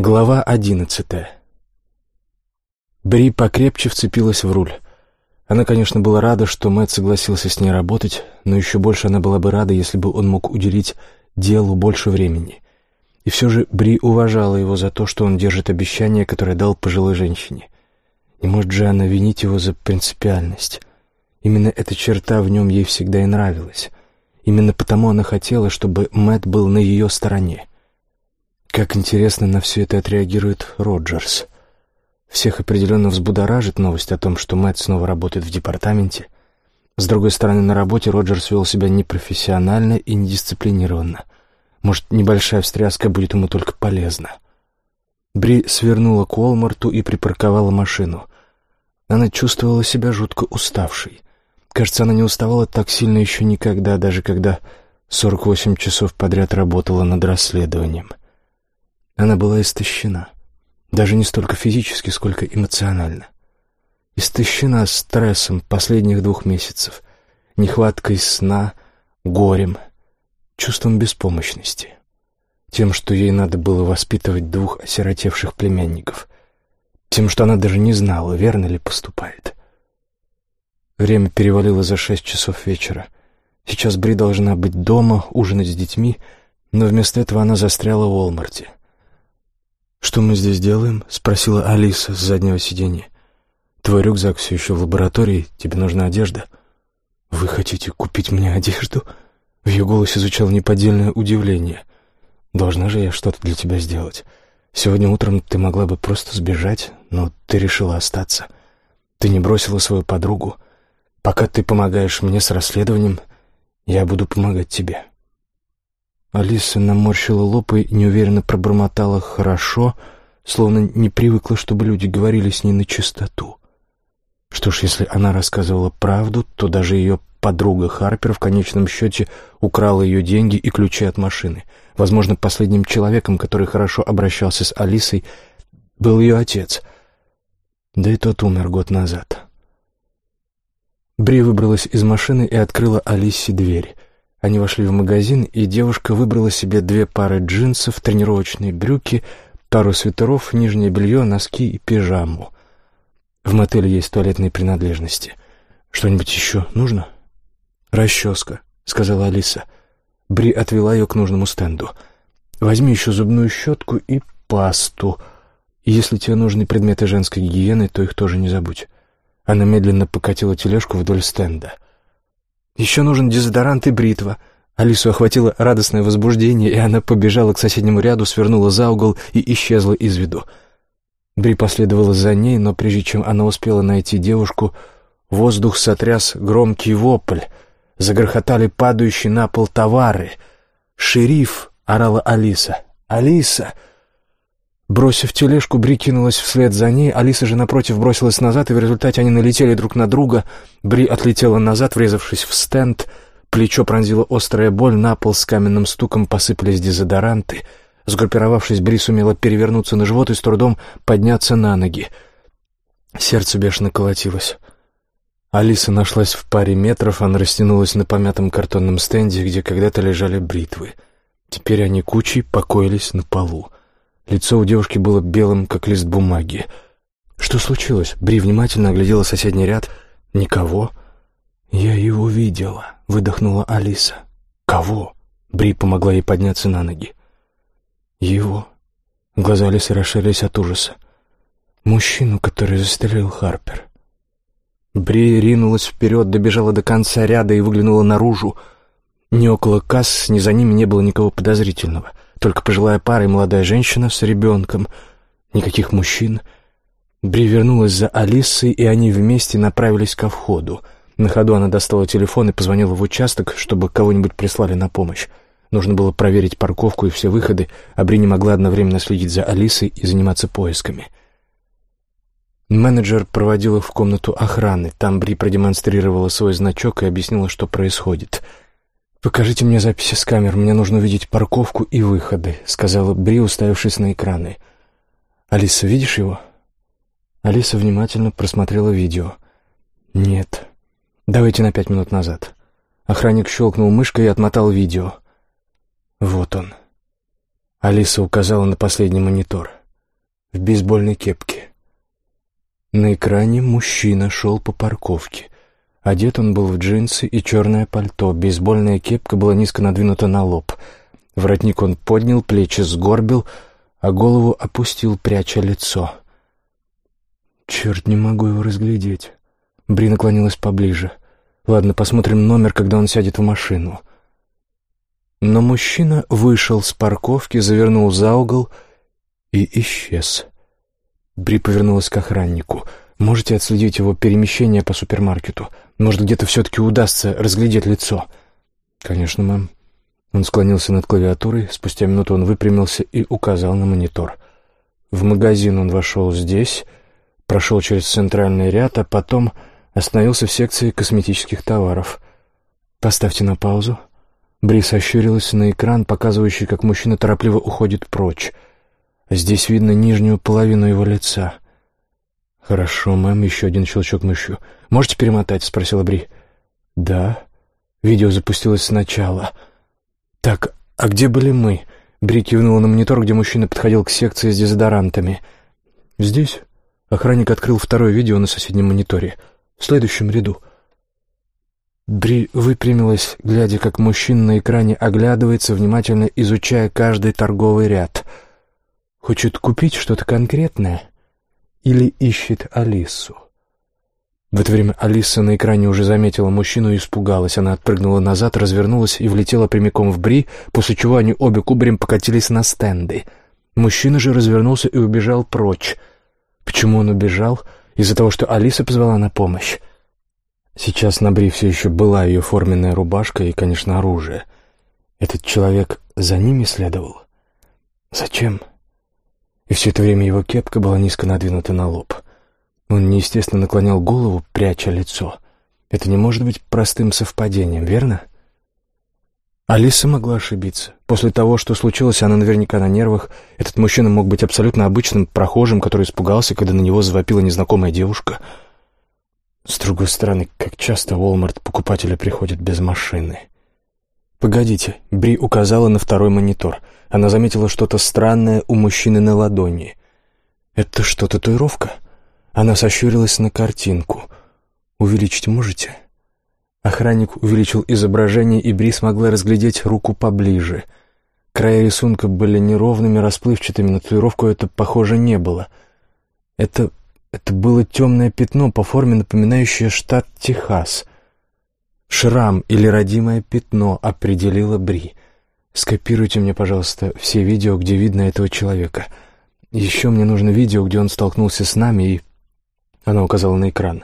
Глава одиннадцатая. Бри покрепче вцепилась в руль. Она, конечно, была рада, что Мэтт согласился с ней работать, но еще больше она была бы рада, если бы он мог уделить делу больше времени. И все же Бри уважала его за то, что он держит обещание, которое дал пожилой женщине. Не может же она винить его за принципиальность. Именно эта черта в нем ей всегда и нравилась. Именно потому она хотела, чтобы Мэтт был на ее стороне. Как интересно на все это отреагирует Роджерс. Всех определенно взбудоражит новость о том, что Мэтт снова работает в департаменте. С другой стороны, на работе Роджерс вел себя непрофессионально и недисциплинированно. Может, небольшая встряска будет ему только полезна. Бри свернула к Уолмарту и припарковала машину. Она чувствовала себя жутко уставшей. Кажется, она не уставала так сильно еще никогда, даже когда 48 часов подряд работала над расследованием. Она была истощена. Даже не столько физически, сколько эмоционально. Истощена стрессом последних двух месяцев, нехваткой сна, горем, чувством беспомощности. Тем, что ей надо было воспитывать двух осиротевших племянников. Тем, что она даже не знала, верно ли поступает. Время перевалило за шесть часов вечера. Сейчас Бри должна быть дома, ужинать с детьми, но вместо этого она застряла в Уолмарте. «Что мы здесь делаем?» — спросила Алиса с заднего сиденья. «Твой рюкзак все еще в лаборатории, тебе нужна одежда». «Вы хотите купить мне одежду?» В ее голосе звучало неподдельное удивление. «Должна же я что-то для тебя сделать. Сегодня утром ты могла бы просто сбежать, но ты решила остаться. Ты не бросила свою подругу. Пока ты помогаешь мне с расследованием, я буду помогать тебе». Алиса наморщила лоб и неуверенно пробормотала «хорошо», словно не привыкла, чтобы люди говорили с ней на чистоту. Что ж, если она рассказывала правду, то даже ее подруга Харпер в конечном счете украла ее деньги и ключи от машины. Возможно, последним человеком, который хорошо обращался с Алисой, был ее отец. Да и тот умер год назад. Бри выбралась из машины и открыла Алисе дверь. Они вошли в магазин, и девушка выбрала себе две пары джинсов, тренировочные брюки, пару свитеров, нижнее белье, носки и пижаму. В мотеле есть туалетные принадлежности. Что-нибудь еще нужно? «Расческа», — сказала Алиса. Бри отвела ее к нужному стенду. «Возьми еще зубную щетку и пасту. Если тебе нужны предметы женской гигиены, то их тоже не забудь». Она медленно покатила тележку вдоль стенда — еще нужен дезодорант и бритва. Алису охватило радостное возбуждение, и она побежала к соседнему ряду, свернула за угол и исчезла из виду. Бри последовала за ней, но прежде чем она успела найти девушку, воздух сотряс громкий вопль. Загрохотали падающие на пол товары. «Шериф!» — орала Алиса. «Алиса!» Бросив тележку, Бри кинулась вслед за ней, Алиса же напротив бросилась назад, и в результате они налетели друг на друга. Бри отлетела назад, врезавшись в стенд. Плечо пронзила острая боль, на пол с каменным стуком посыпались дезодоранты. Сгруппировавшись, Бри сумела перевернуться на живот и с трудом подняться на ноги. Сердце бешено колотилось. Алиса нашлась в паре метров, она растянулась на помятом картонном стенде, где когда-то лежали бритвы. Теперь они кучей покоились на полу. Лицо у девушки было белым, как лист бумаги. «Что случилось?» Бри внимательно оглядела соседний ряд. «Никого». «Я его видела», — выдохнула Алиса. «Кого?» Бри помогла ей подняться на ноги. «Его». Глаза Алисы расширились от ужаса. «Мужчину, который застрелил Харпер». Бри ринулась вперед, добежала до конца ряда и выглянула наружу. Ни около касс, ни за ними не было никого подозрительного. Только пожилая пара и молодая женщина с ребенком. Никаких мужчин. Бри вернулась за Алисой, и они вместе направились ко входу. На ходу она достала телефон и позвонила в участок, чтобы кого-нибудь прислали на помощь. Нужно было проверить парковку и все выходы, а Бри не могла одновременно следить за Алисой и заниматься поисками. Менеджер проводил их в комнату охраны. Там Бри продемонстрировала свой значок и объяснила, что происходит — «Покажите мне записи с камер, мне нужно увидеть парковку и выходы», — сказала Бри, уставившись на экраны. «Алиса, видишь его?» Алиса внимательно просмотрела видео. «Нет. Давайте на пять минут назад». Охранник щелкнул мышкой и отмотал видео. «Вот он». Алиса указала на последний монитор. в бейсбольной кепке. На экране мужчина шел по парковке. Одет он был в джинсы и черное пальто, бейсбольная кепка была низко надвинута на лоб. Воротник он поднял, плечи сгорбил, а голову опустил, пряча лицо. «Черт, не могу его разглядеть». Бри наклонилась поближе. «Ладно, посмотрим номер, когда он сядет в машину». Но мужчина вышел с парковки, завернул за угол и исчез. Бри повернулась к охраннику. «Можете отследить его перемещение по супермаркету? Может, где-то все-таки удастся разглядеть лицо?» «Конечно, мэм». Он склонился над клавиатурой, спустя минуту он выпрямился и указал на монитор. В магазин он вошел здесь, прошел через центральный ряд, а потом остановился в секции косметических товаров. «Поставьте на паузу». Брис ощурилась на экран, показывающий, как мужчина торопливо уходит прочь. Здесь видно нижнюю половину его лица. «Хорошо, мэм, еще один щелчок мышью. Можете перемотать?» — спросила Бри. «Да». Видео запустилось сначала. «Так, а где были мы?» Бри кивнула на монитор, где мужчина подходил к секции с дезодорантами. «Здесь?» Охранник открыл второе видео на соседнем мониторе. «В следующем ряду». Бри выпрямилась, глядя, как мужчина на экране оглядывается, внимательно изучая каждый торговый ряд. Хочет купить что-то конкретное или ищет Алису? В это время Алиса на экране уже заметила мужчину и испугалась. Она отпрыгнула назад, развернулась и влетела прямиком в Бри, после чего они обе кубарем покатились на стенды. Мужчина же развернулся и убежал прочь. Почему он убежал? Из-за того, что Алиса позвала на помощь. Сейчас на Бри все еще была ее форменная рубашка и, конечно, оружие. Этот человек за ними следовал? Зачем? И все это время его кепка была низко надвинута на лоб. Он неестественно наклонял голову, пряча лицо. Это не может быть простым совпадением, верно? Алиса могла ошибиться. После того, что случилось, она наверняка на нервах. Этот мужчина мог быть абсолютно обычным прохожим, который испугался, когда на него завопила незнакомая девушка — с другой стороны, как часто в Walmart покупатели приходят без машины. «Погодите», — Бри указала на второй монитор. Она заметила что-то странное у мужчины на ладони. «Это что, татуировка?» Она сощурилась на картинку. «Увеличить можете?» Охранник увеличил изображение, и Бри смогла разглядеть руку поближе. Края рисунка были неровными, расплывчатыми, на татуировку это, похоже, не было. Это это было темное пятно, по форме напоминающее штат Техас. «Шрам» или «родимое пятно» определила Бри. «Скопируйте мне, пожалуйста, все видео, где видно этого человека. Еще мне нужно видео, где он столкнулся с нами и...» Она указала на экран.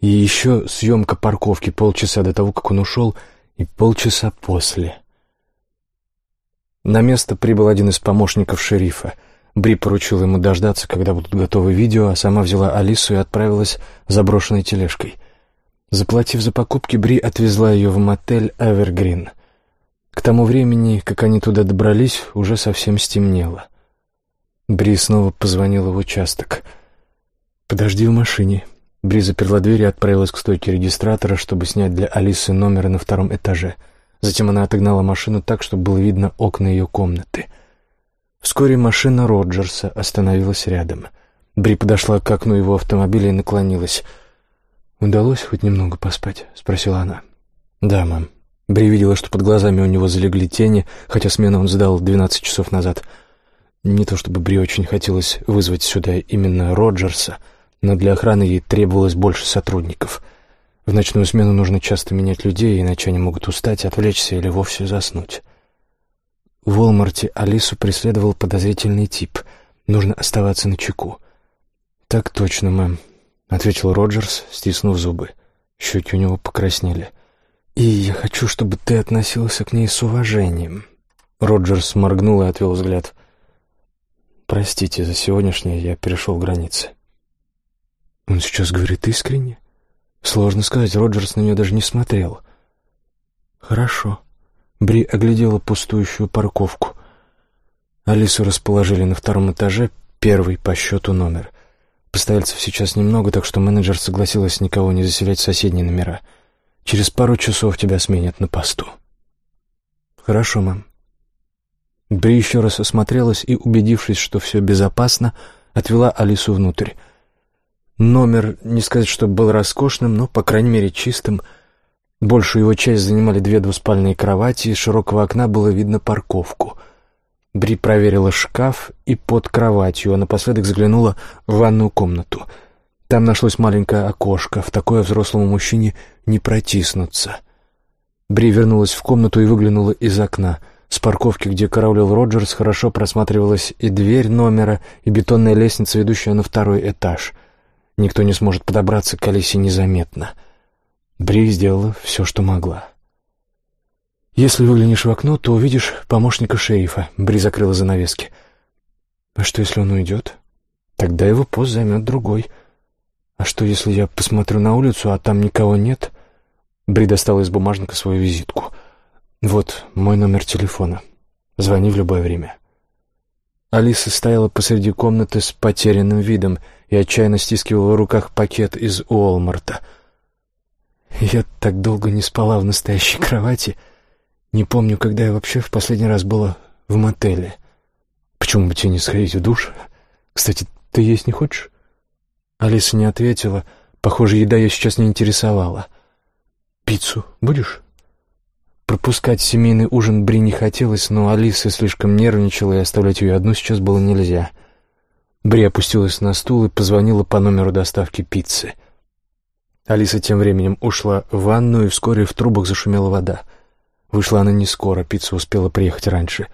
«И еще съемка парковки полчаса до того, как он ушел, и полчаса после». На место прибыл один из помощников шерифа — Бри поручила ему дождаться, когда будут готовы видео, а сама взяла Алису и отправилась заброшенной тележкой. Заплатив за покупки, Бри отвезла ее в мотель «Эвергрин». К тому времени, как они туда добрались, уже совсем стемнело. Бри снова позвонила в участок. «Подожди в машине». Бри заперла дверь и отправилась к стойке регистратора, чтобы снять для Алисы номер на втором этаже. Затем она отогнала машину так, чтобы было видно окна ее комнаты — Вскоре машина Роджерса остановилась рядом. Бри подошла к окну его автомобиля и наклонилась. «Удалось хоть немного поспать?» — спросила она. «Да, мам». Бри видела, что под глазами у него залегли тени, хотя смену он сдал двенадцать часов назад. Не то чтобы Бри очень хотелось вызвать сюда именно Роджерса, но для охраны ей требовалось больше сотрудников. В ночную смену нужно часто менять людей, иначе они могут устать, отвлечься или вовсе заснуть. В Уолмарте Алису преследовал подозрительный тип. Нужно оставаться на чеку. «Так точно, мэм», — ответил Роджерс, стиснув зубы. Щеки у него покраснели. «И я хочу, чтобы ты относился к ней с уважением». Роджерс моргнул и отвел взгляд. «Простите, за сегодняшнее я перешел границы». «Он сейчас говорит искренне?» «Сложно сказать, Роджерс на нее даже не смотрел». «Хорошо», Бри оглядела пустующую парковку. Алису расположили на втором этаже, первый по счету номер. Постояльцев сейчас немного, так что менеджер согласилась никого не заселять в соседние номера. Через пару часов тебя сменят на посту. Хорошо, мам. Бри еще раз осмотрелась и, убедившись, что все безопасно, отвела Алису внутрь. Номер, не сказать, что был роскошным, но, по крайней мере, чистым. Большую его часть занимали две двуспальные кровати, из широкого окна было видно парковку. Бри проверила шкаф и под кроватью, а напоследок заглянула в ванную комнату. Там нашлось маленькое окошко, в такое взрослому мужчине не протиснуться. Бри вернулась в комнату и выглянула из окна. С парковки, где караулил Роджерс, хорошо просматривалась и дверь номера, и бетонная лестница, ведущая на второй этаж. Никто не сможет подобраться к Алисе незаметно. Бри сделала все, что могла. «Если выглянешь в окно, то увидишь помощника шерифа», — Бри закрыла занавески. «А что, если он уйдет? Тогда его пост займет другой. А что, если я посмотрю на улицу, а там никого нет?» Бри достала из бумажника свою визитку. «Вот мой номер телефона. Звони в любое время». Алиса стояла посреди комнаты с потерянным видом и отчаянно стискивала в руках пакет из Уолмарта. «Я так долго не спала в настоящей кровати. Не помню, когда я вообще в последний раз была в мотеле. Почему бы тебе не сходить в душ? Кстати, ты есть не хочешь?» Алиса не ответила. Похоже, еда ее сейчас не интересовала. «Пиццу будешь?» Пропускать семейный ужин Бри не хотелось, но Алиса слишком нервничала, и оставлять ее одну сейчас было нельзя. Бри опустилась на стул и позвонила по номеру доставки пиццы. Алиса тем временем ушла в ванную, и вскоре в трубах зашумела вода. Вышла она не скоро, пицца успела приехать раньше.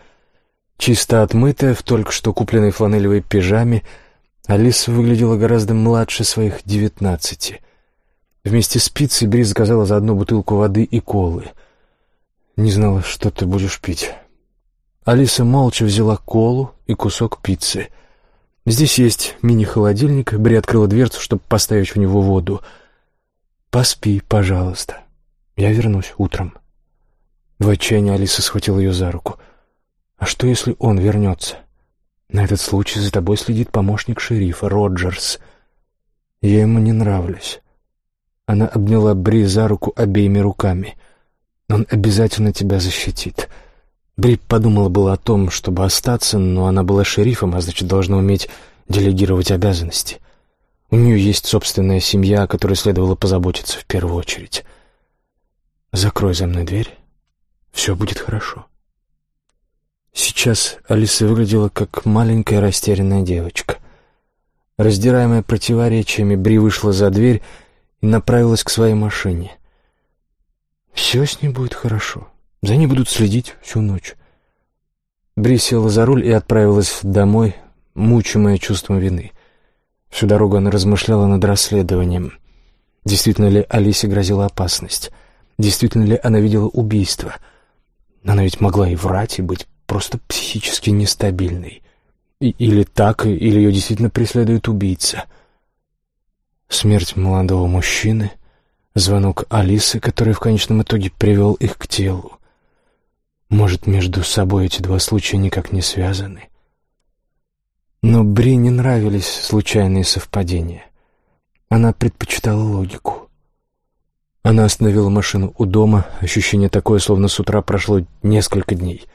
Чисто отмытая, в только что купленной фланелевой пижаме, Алиса выглядела гораздо младше своих девятнадцати. Вместе с пиццей Бри заказала за одну бутылку воды и колы. Не знала, что ты будешь пить. Алиса молча взяла колу и кусок пиццы. Здесь есть мини-холодильник. Бри открыла дверцу, чтобы поставить в него воду. «Поспи, пожалуйста. Я вернусь утром». В отчаянии Алиса схватила ее за руку. «А что, если он вернется? На этот случай за тобой следит помощник шерифа, Роджерс. Я ему не нравлюсь». Она обняла Бри за руку обеими руками. «Он обязательно тебя защитит». Бри подумала было о том, чтобы остаться, но она была шерифом, а значит, должна уметь делегировать обязанности. У нее есть собственная семья, о которой следовало позаботиться в первую очередь. «Закрой за мной дверь. Все будет хорошо». Сейчас Алиса выглядела как маленькая растерянная девочка. Раздираемая противоречиями, Бри вышла за дверь и направилась к своей машине. Все с ней будет хорошо. За ней будут следить всю ночь. Бри села за руль и отправилась домой, мучимая чувством вины. Всю дорогу она размышляла над расследованием. Действительно ли Алисе грозила опасность? Действительно ли она видела убийство? Она ведь могла и врать, и быть просто психически нестабильной. И, или так, или ее действительно преследует убийца — Смерть молодого мужчины, звонок Алисы, который в конечном итоге привел их к телу. Может, между собой эти два случая никак не связаны? Но Бри не нравились случайные совпадения. Она предпочитала логику. Она остановила машину у дома, ощущение такое, словно с утра прошло несколько дней.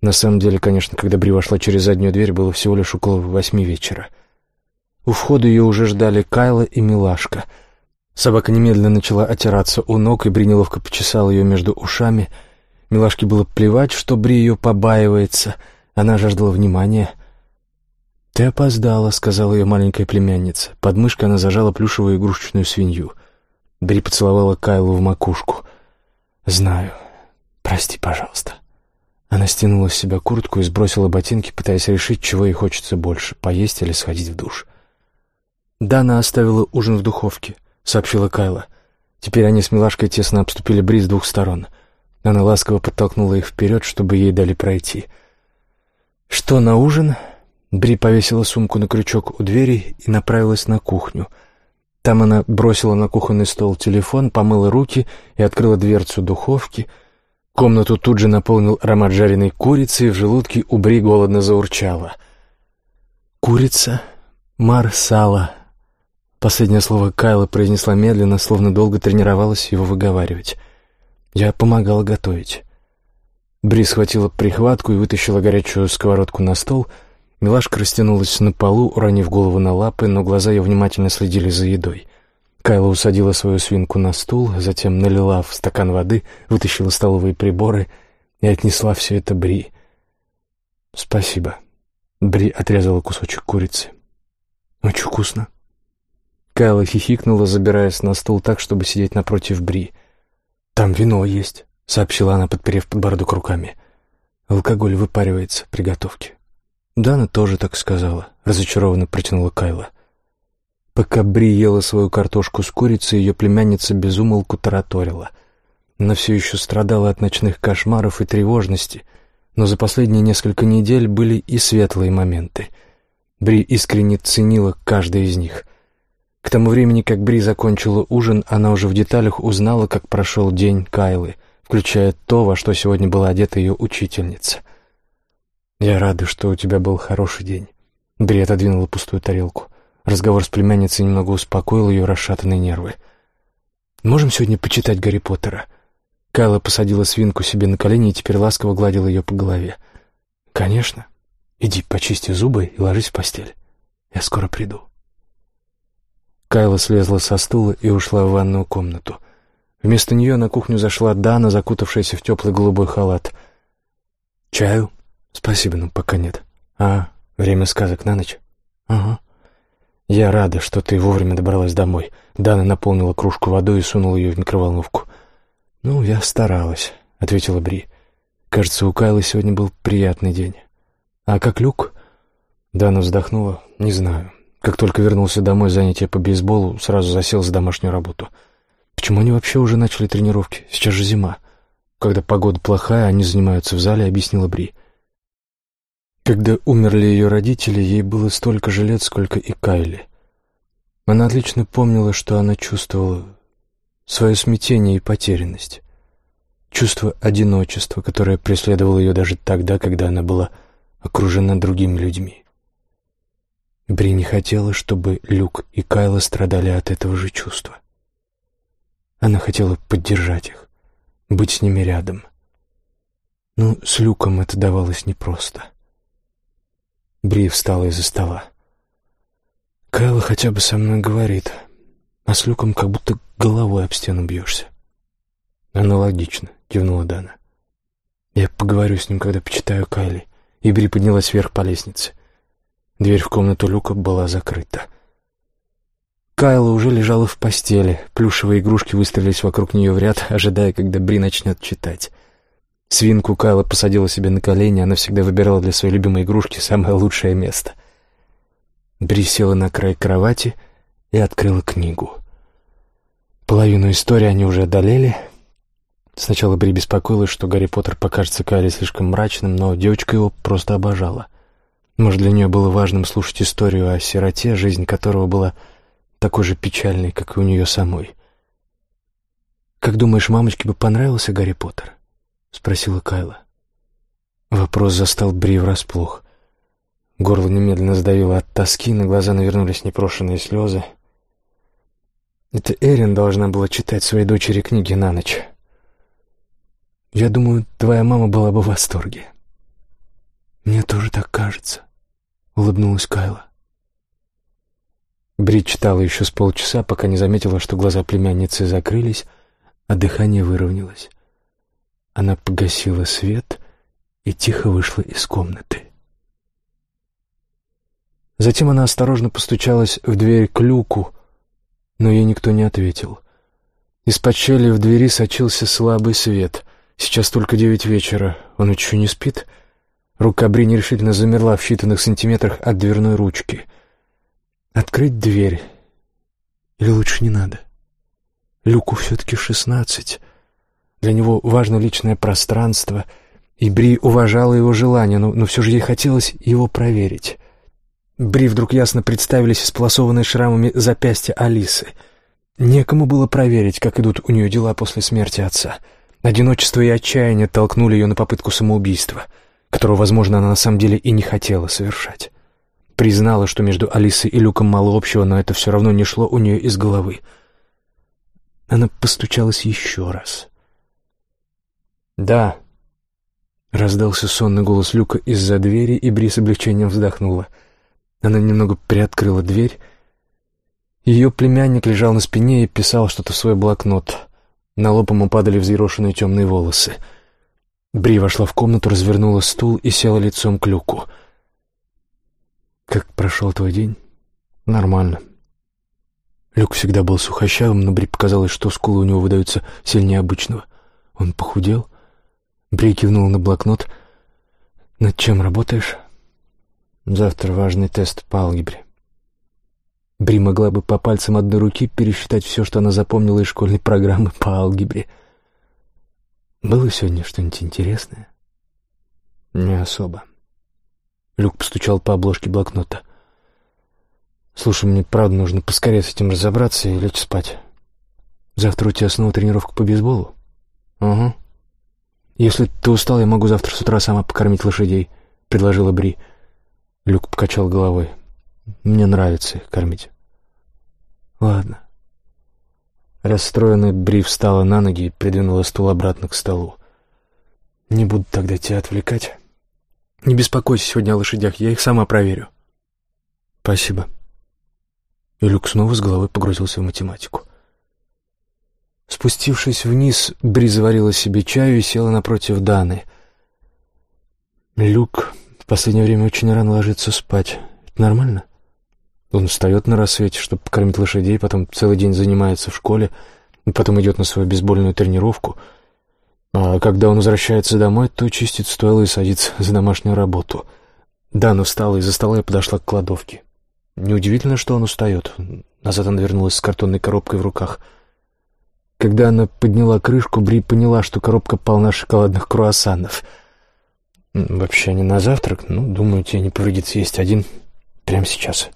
На самом деле, конечно, когда Бри вошла через заднюю дверь, было всего лишь около восьми вечера — у входа ее уже ждали Кайла и Милашка. Собака немедленно начала отираться у ног, и Бри неловко почесала ее между ушами. Милашке было плевать, что Бри ее побаивается. Она жаждала внимания. «Ты опоздала», — сказала ее маленькая племянница. Под мышкой она зажала плюшевую игрушечную свинью. Бри поцеловала Кайлу в макушку. «Знаю. Прости, пожалуйста». Она стянула с себя куртку и сбросила ботинки, пытаясь решить, чего ей хочется больше — поесть или сходить в душ. «Дана оставила ужин в духовке», — сообщила Кайла. Теперь они с Милашкой тесно обступили Бри с двух сторон. Она ласково подтолкнула их вперед, чтобы ей дали пройти. «Что на ужин?» Бри повесила сумку на крючок у двери и направилась на кухню. Там она бросила на кухонный стол телефон, помыла руки и открыла дверцу духовки. Комнату тут же наполнил аромат жареной курицы, и в желудке у Бри голодно заурчало. «Курица, марсала», Последнее слово Кайла произнесла медленно, словно долго тренировалась его выговаривать. Я помогала готовить. Бри схватила прихватку и вытащила горячую сковородку на стол. Милашка растянулась на полу, уронив голову на лапы, но глаза ее внимательно следили за едой. Кайла усадила свою свинку на стул, затем налила в стакан воды, вытащила столовые приборы и отнесла все это Бри. «Спасибо». Бри отрезала кусочек курицы. «Очень вкусно». Кайла хихикнула, забираясь на стул так, чтобы сидеть напротив Бри. «Там вино есть», — сообщила она, подперев подбородок руками. «Алкоголь выпаривается при готовке». «Дана тоже так сказала», — разочарованно протянула Кайла. Пока Бри ела свою картошку с курицей, ее племянница безумолку тараторила. Она все еще страдала от ночных кошмаров и тревожности, но за последние несколько недель были и светлые моменты. Бри искренне ценила каждый из них. К тому времени, как Бри закончила ужин, она уже в деталях узнала, как прошел день Кайлы, включая то, во что сегодня была одета ее учительница. «Я рада, что у тебя был хороший день». Бри отодвинула пустую тарелку. Разговор с племянницей немного успокоил ее расшатанные нервы. «Можем сегодня почитать Гарри Поттера?» Кайла посадила свинку себе на колени и теперь ласково гладила ее по голове. «Конечно. Иди почисти зубы и ложись в постель. Я скоро приду». Кайла слезла со стула и ушла в ванную комнату. Вместо нее на кухню зашла Дана, закутавшаяся в теплый голубой халат. «Чаю?» «Спасибо, но пока нет». «А, время сказок на ночь?» «Ага». «Я рада, что ты вовремя добралась домой». Дана наполнила кружку водой и сунула ее в микроволновку. «Ну, я старалась», — ответила Бри. «Кажется, у Кайлы сегодня был приятный день». «А как Люк?» Дана вздохнула. «Не знаю. Как только вернулся домой занятия по бейсболу, сразу засел за домашнюю работу. Почему они вообще уже начали тренировки? Сейчас же зима. Когда погода плохая, они занимаются в зале», — объяснила Бри. Когда умерли ее родители, ей было столько же лет, сколько и Кайли. Она отлично помнила, что она чувствовала свое смятение и потерянность, чувство одиночества, которое преследовало ее даже тогда, когда она была окружена другими людьми. Бри не хотела, чтобы Люк и Кайла страдали от этого же чувства. Она хотела поддержать их, быть с ними рядом. Но с Люком это давалось непросто. Бри встала из-за стола. Кайла хотя бы со мной говорит, а с Люком как будто головой об стену бьешься. Аналогично, кивнула Дана. Я поговорю с ним, когда почитаю Кайли. И Бри поднялась вверх по лестнице. Дверь в комнату Люка была закрыта. Кайла уже лежала в постели. Плюшевые игрушки выстроились вокруг нее в ряд, ожидая, когда Бри начнет читать. Свинку Кайла посадила себе на колени, она всегда выбирала для своей любимой игрушки самое лучшее место. Бри села на край кровати и открыла книгу. Половину истории они уже одолели. Сначала Бри беспокоилась, что Гарри Поттер покажется Кайле слишком мрачным, но девочка его просто обожала. Может, для нее было важным слушать историю о сироте, жизнь которого была такой же печальной, как и у нее самой. «Как думаешь, мамочке бы понравился Гарри Поттер?» — спросила Кайла. Вопрос застал Бри врасплох. Горло немедленно сдавило от тоски, на глаза навернулись непрошенные слезы. Это Эрин должна была читать своей дочери книги на ночь. Я думаю, твоя мама была бы в восторге. Мне тоже так кажется, — улыбнулась Кайла. Бри читала еще с полчаса, пока не заметила, что глаза племянницы закрылись, а дыхание выровнялось. Она погасила свет и тихо вышла из комнаты. Затем она осторожно постучалась в дверь к люку, но ей никто не ответил. Из-под щели в двери сочился слабый свет. Сейчас только девять вечера. Он еще не спит? Рука Бри нерешительно замерла в считанных сантиметрах от дверной ручки. Открыть дверь? Или лучше не надо? Люку все-таки шестнадцать. Для него важно личное пространство, и Бри уважала его желание, но, но все же ей хотелось его проверить. Бри вдруг ясно представились сполосованные шрамами запястья Алисы. Некому было проверить, как идут у нее дела после смерти отца. Одиночество и отчаяние толкнули ее на попытку самоубийства, которого, возможно, она на самом деле и не хотела совершать. Признала, что между Алисой и Люком мало общего, но это все равно не шло у нее из головы. Она постучалась еще раз — «Да». Раздался сонный голос Люка из-за двери, и Бри с облегчением вздохнула. Она немного приоткрыла дверь. Ее племянник лежал на спине и писал что-то в свой блокнот. На лоб ему падали взъерошенные темные волосы. Бри вошла в комнату, развернула стул и села лицом к Люку. «Как прошел твой день?» «Нормально». Люк всегда был сухощавым, но Бри показалось, что скулы у него выдаются сильнее обычного. Он похудел, Бри кивнул на блокнот. «Над чем работаешь?» «Завтра важный тест по алгебре». Бри могла бы по пальцам одной руки пересчитать все, что она запомнила из школьной программы по алгебре. «Было сегодня что-нибудь интересное?» «Не особо». Люк постучал по обложке блокнота. «Слушай, мне правда нужно поскорее с этим разобраться и лечь спать. Завтра у тебя снова тренировка по бейсболу?» «Угу». «Если ты устал, я могу завтра с утра сама покормить лошадей», — предложила Бри. Люк покачал головой. «Мне нравится их кормить». «Ладно». Расстроенная Бри встала на ноги и придвинула стул обратно к столу. «Не буду тогда тебя отвлекать. Не беспокойся сегодня о лошадях, я их сама проверю». «Спасибо». И Люк снова с головой погрузился в математику. Спустившись вниз, Бри заварила себе чаю и села напротив Даны. «Люк в последнее время очень рано ложится спать. Это нормально?» Он встает на рассвете, чтобы покормить лошадей, потом целый день занимается в школе, потом идет на свою бейсбольную тренировку. А когда он возвращается домой, то чистит стойло и садится за домашнюю работу. Дана встала из-за стола и подошла к кладовке. Неудивительно, что он устает. Назад она вернулась с картонной коробкой в руках — когда она подняла крышку, Бри поняла, что коробка полна шоколадных круассанов. «Вообще не на завтрак, ну, думаю, тебе не повредит съесть один прямо сейчас».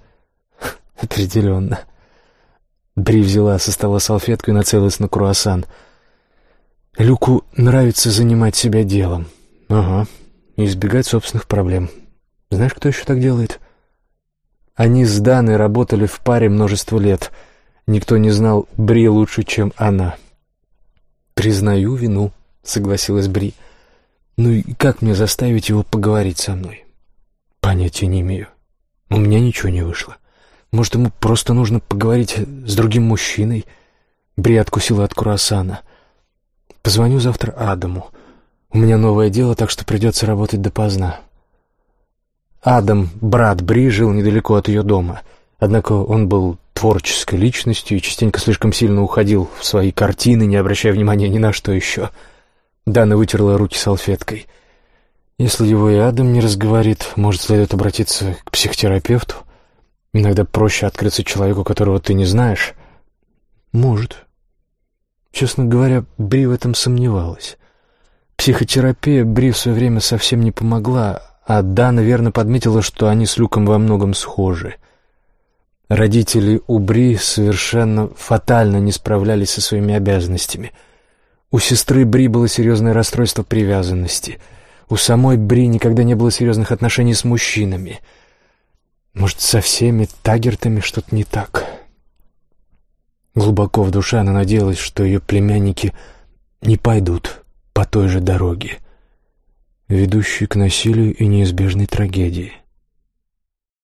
«Определенно». Бри взяла со стола салфетку и нацелилась на круассан. «Люку нравится занимать себя делом». «Ага, и избегать собственных проблем. Знаешь, кто еще так делает?» Они с Даной работали в паре множество лет — Никто не знал Бри лучше, чем она. «Признаю вину», — согласилась Бри. «Ну и как мне заставить его поговорить со мной?» «Понятия не имею. У меня ничего не вышло. Может, ему просто нужно поговорить с другим мужчиной?» Бри откусила от круассана. «Позвоню завтра Адаму. У меня новое дело, так что придется работать допоздна». Адам, брат Бри, жил недалеко от ее дома. Однако он был творческой личностью и частенько слишком сильно уходил в свои картины, не обращая внимания ни на что еще. Дана вытерла руки салфеткой. Если его и Адам не разговорит, может, следует обратиться к психотерапевту? Иногда проще открыться человеку, которого ты не знаешь. Может. Честно говоря, Бри в этом сомневалась. Психотерапия Бри в свое время совсем не помогла, а Дана верно подметила, что они с Люком во многом схожи — Родители Убри совершенно фатально не справлялись со своими обязанностями. У сестры Бри было серьезное расстройство привязанности. У самой Бри никогда не было серьезных отношений с мужчинами. Может, со всеми Тагертами что-то не так? Глубоко в душе она надеялась, что ее племянники не пойдут по той же дороге, ведущей к насилию и неизбежной трагедии.